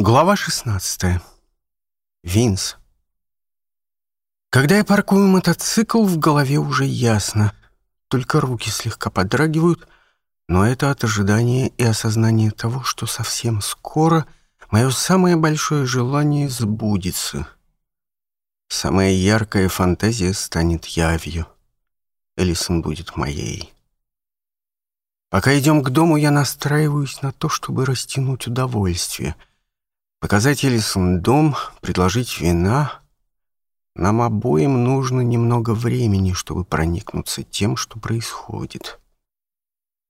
Глава 16. Винс. Когда я паркую мотоцикл, в голове уже ясно. Только руки слегка подрагивают, но это от ожидания и осознания того, что совсем скоро мое самое большое желание сбудется. Самая яркая фантазия станет явью. Элисон будет моей. Пока идем к дому, я настраиваюсь на то, чтобы растянуть удовольствие — Показать Элисон дом, предложить вина. Нам обоим нужно немного времени, чтобы проникнуться тем, что происходит.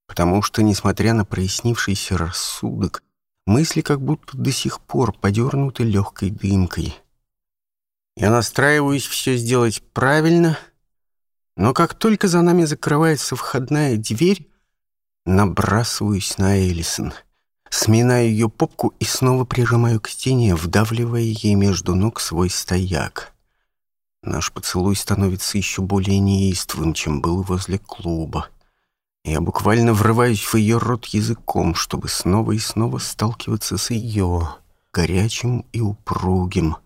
Потому что, несмотря на прояснившийся рассудок, мысли как будто до сих пор подернуты легкой дымкой. Я настраиваюсь все сделать правильно, но как только за нами закрывается входная дверь, набрасываюсь на Элисон — Сминая ее попку и снова прижимаю к стене, вдавливая ей между ног свой стояк. Наш поцелуй становится еще более неистовым, чем был возле клуба. Я буквально врываюсь в ее рот языком, чтобы снова и снова сталкиваться с ее, горячим и упругим,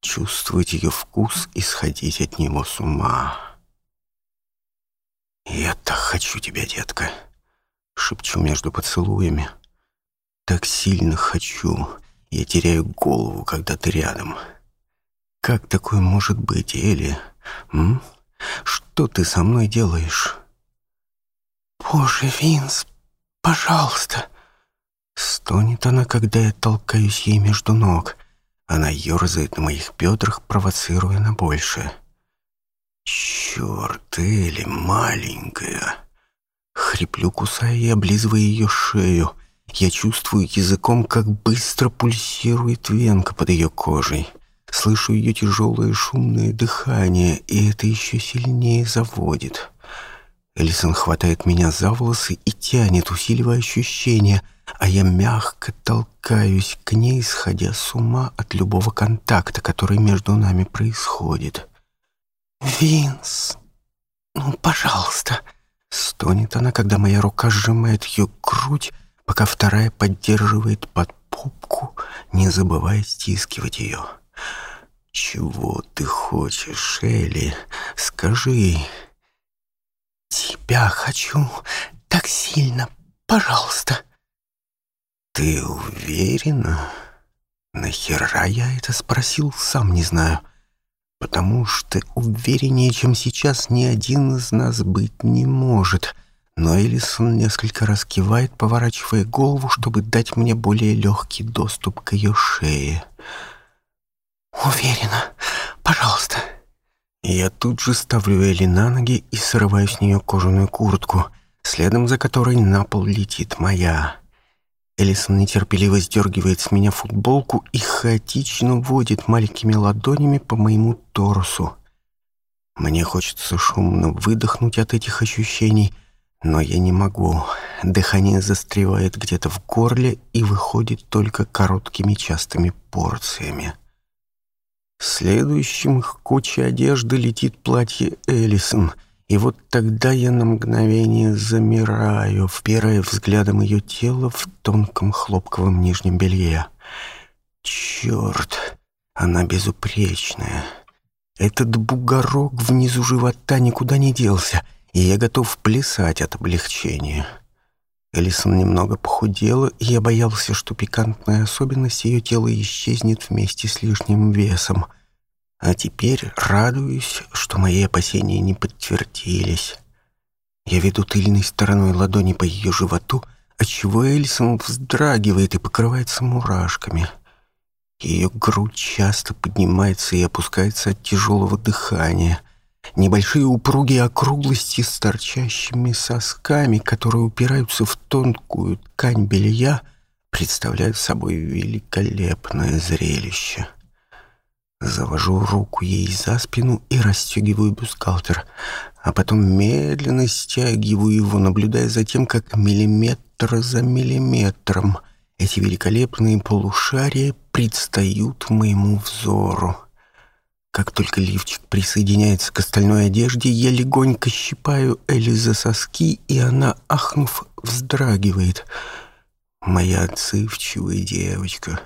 чувствовать ее вкус и сходить от него с ума. «Я так хочу тебя, детка!» — шепчу между поцелуями — так сильно хочу. Я теряю голову, когда ты рядом. Как такое может быть, Эли? М? Что ты со мной делаешь? Боже, Винс, пожалуйста. Стонет она, когда я толкаюсь ей между ног. Она ерзает на моих бедрах, провоцируя на большее. Черт, Элли, маленькая. Хриплю, кусая и облизывая ее шею. Я чувствую языком, как быстро пульсирует венка под ее кожей. Слышу ее тяжелое шумное дыхание, и это еще сильнее заводит. Элисон хватает меня за волосы и тянет, усиливая ощущения, а я мягко толкаюсь к ней, сходя с ума от любого контакта, который между нами происходит. «Винс, ну, пожалуйста!» — стонет она, когда моя рука сжимает ее грудь, пока вторая поддерживает под пупку, не забывая стискивать ее. «Чего ты хочешь, Элли? Скажи!» «Тебя хочу так сильно, пожалуйста!» «Ты уверена?» «Нахера я это спросил, сам не знаю. Потому что увереннее, чем сейчас, ни один из нас быть не может». Ну, а Но Элисон несколько раз кивает, поворачивая голову, чтобы дать мне более легкий доступ к ее шее. «Уверена. Пожалуйста». Я тут же ставлю Эли на ноги и срываю с нее кожаную куртку, следом за которой на пол летит моя. Элисон нетерпеливо сдергивает с меня футболку и хаотично водит маленькими ладонями по моему торсу. Мне хочется шумно выдохнуть от этих ощущений — но я не могу. Дыхание застревает где-то в горле и выходит только короткими частыми порциями. Следующим к куче одежды летит платье Элисон, и вот тогда я на мгновение замираю, впирая взглядом ее тело в тонком хлопковом нижнем белье. Черт, она безупречная. Этот бугорок внизу живота никуда не делся, и я готов плясать от облегчения. Элисон немного похудела, и я боялся, что пикантная особенность ее тела исчезнет вместе с лишним весом. А теперь радуюсь, что мои опасения не подтвердились. Я веду тыльной стороной ладони по ее животу, отчего Элисон вздрагивает и покрывается мурашками. Ее грудь часто поднимается и опускается от тяжелого дыхания — Небольшие упругие округлости с торчащими сосками, которые упираются в тонкую ткань белья, представляют собой великолепное зрелище. Завожу руку ей за спину и расстегиваю бюстгальтер, а потом медленно стягиваю его, наблюдая за тем, как миллиметр за миллиметром эти великолепные полушария предстают моему взору. Как только лифчик присоединяется к остальной одежде, я легонько щипаю Элли за соски, и она, ахнув, вздрагивает. Моя отзывчивая девочка.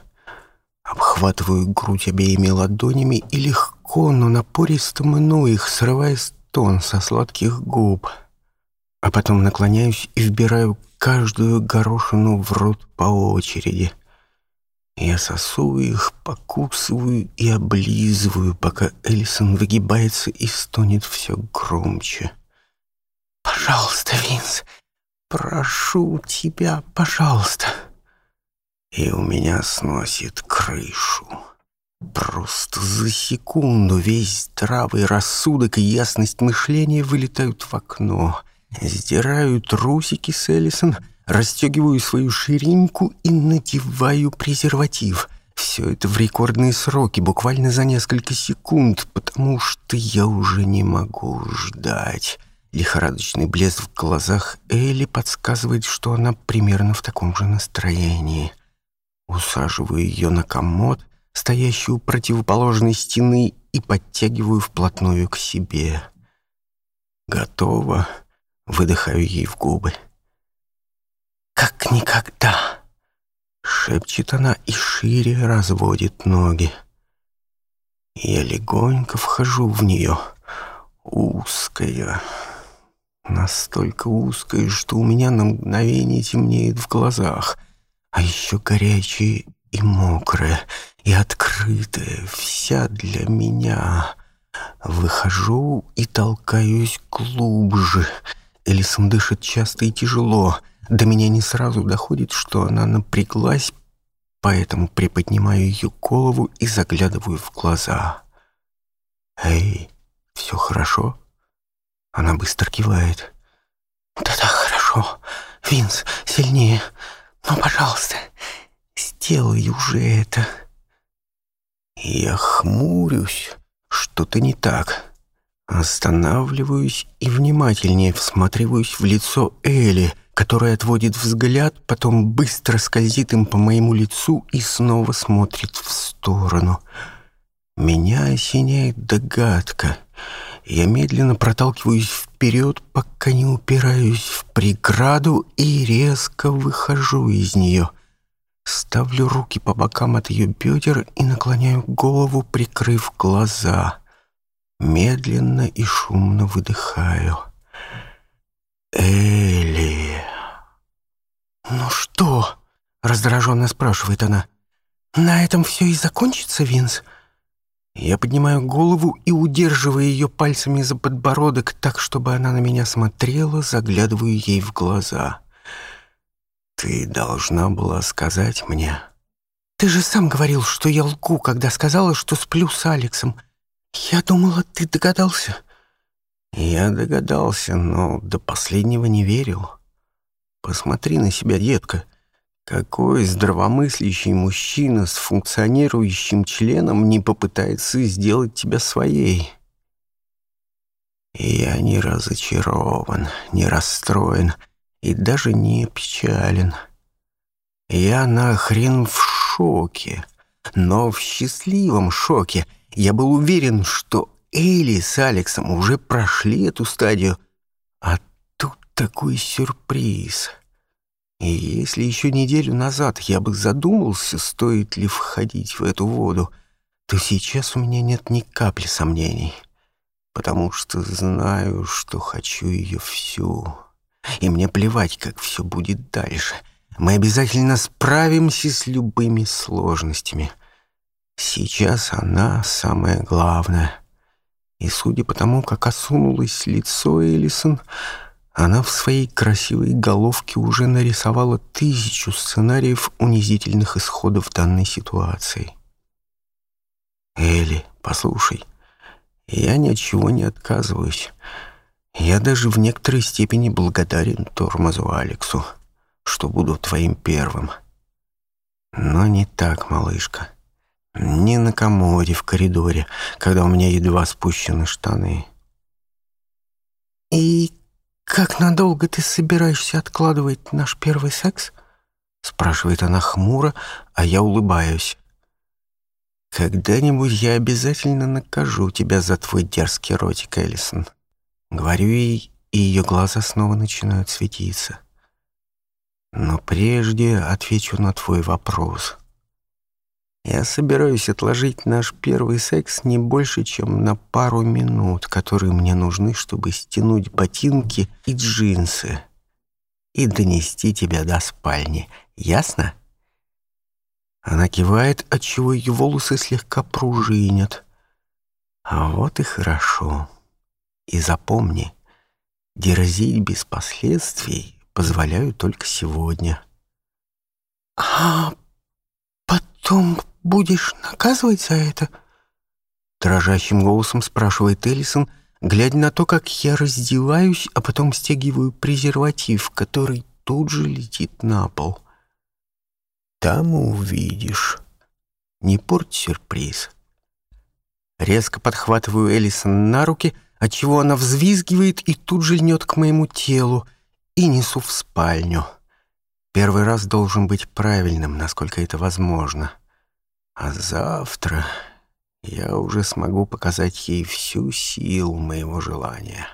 Обхватываю грудь обеими ладонями и легко, но напористо мну их, срывая стон со сладких губ. А потом наклоняюсь и вбираю каждую горошину в рот по очереди — я сосую их, покусываю и облизываю, пока Элисон выгибается и стонет все громче. «Пожалуйста, Винс, прошу тебя, пожалуйста!» И у меня сносит крышу. Просто за секунду весь травый рассудок и ясность мышления вылетают в окно, сдирают трусики с Элисон — расстегиваю свою ширинку и надеваю презерватив. Все это в рекордные сроки, буквально за несколько секунд, потому что я уже не могу ждать. Лихорадочный блеск в глазах Элли подсказывает, что она примерно в таком же настроении. Усаживаю ее на комод, стоящий у противоположной стены, и подтягиваю вплотную к себе. «Готово», — выдыхаю ей в губы как никогда!» Шепчет она и шире разводит ноги. Я легонько вхожу в нее, узкая, настолько узкая, что у меня на мгновение темнеет в глазах, а еще горячая и мокрая, и открытая, вся для меня. Выхожу и толкаюсь глубже. Элисон дышит часто и тяжело — до меня не сразу доходит, что она напряглась, поэтому приподнимаю ее голову и заглядываю в глаза. «Эй, все хорошо?» Она быстро кивает. «Да-да, хорошо. Винс, сильнее. но, пожалуйста, сделай уже это». Я хмурюсь, что-то не так. Останавливаюсь и внимательнее всматриваюсь в лицо Элли — которая отводит взгляд, потом быстро скользит им по моему лицу и снова смотрит в сторону. Меня осеняет догадка. Я медленно проталкиваюсь вперед, пока не упираюсь в преграду и резко выхожу из нее. Ставлю руки по бокам от ее бедер и наклоняю голову, прикрыв глаза. Медленно и шумно выдыхаю. Э «Что?» — раздраженно спрашивает она. «На этом все и закончится, Винс?» Я поднимаю голову и, удерживая ее пальцами за подбородок так, чтобы она на меня смотрела, заглядываю ей в глаза. «Ты должна была сказать мне...» «Ты же сам говорил, что я лгу, когда сказала, что сплю с Алексом. Я думала, ты догадался». «Я догадался, но до последнего не верил». Посмотри на себя, детка. Какой здравомыслящий мужчина с функционирующим членом не попытается сделать тебя своей? Я не разочарован, не расстроен и даже не печален. Я нахрен в шоке, но в счастливом шоке. Я был уверен, что Эли с Алексом уже прошли эту стадию — такой сюрприз. И если еще неделю назад я бы задумался, стоит ли входить в эту воду, то сейчас у меня нет ни капли сомнений, потому что знаю, что хочу ее всю. И мне плевать, как все будет дальше. Мы обязательно справимся с любыми сложностями. Сейчас она самое главное. И судя по тому, как осунулось лицо Элисон, она в своей красивой головке уже нарисовала тысячу сценариев унизительных исходов данной ситуации. «Элли, послушай, я ни от чего не отказываюсь. Я даже в некоторой степени благодарен тормозу Алексу, что буду твоим первым. Но не так, малышка. Не на комоде в коридоре, когда у меня едва спущены штаны». «И «Как надолго ты собираешься откладывать наш первый секс?» Спрашивает она хмуро, а я улыбаюсь. «Когда-нибудь я обязательно накажу тебя за твой дерзкий ротик, Эллисон». Говорю ей, и ее глаза снова начинают светиться. «Но прежде отвечу на твой вопрос». Я собираюсь отложить наш первый секс не больше, чем на пару минут, которые мне нужны, чтобы стянуть ботинки и джинсы и донести тебя до спальни. Ясно? Она кивает, отчего ее волосы слегка пружинят. А вот и хорошо. И запомни, дерзить без последствий позволяю только сегодня. А потом будешь наказывать за это?» Дрожащим голосом спрашивает Эллисон, глядя на то, как я раздеваюсь, а потом стягиваю презерватив, который тут же летит на пол. «Там увидишь. Не порть сюрприз». Резко подхватываю Эллисон на руки, отчего она взвизгивает и тут же льнет к моему телу, и несу в спальню. Первый раз должен быть правильным, насколько это возможно. А завтра я уже смогу показать ей всю силу моего желания.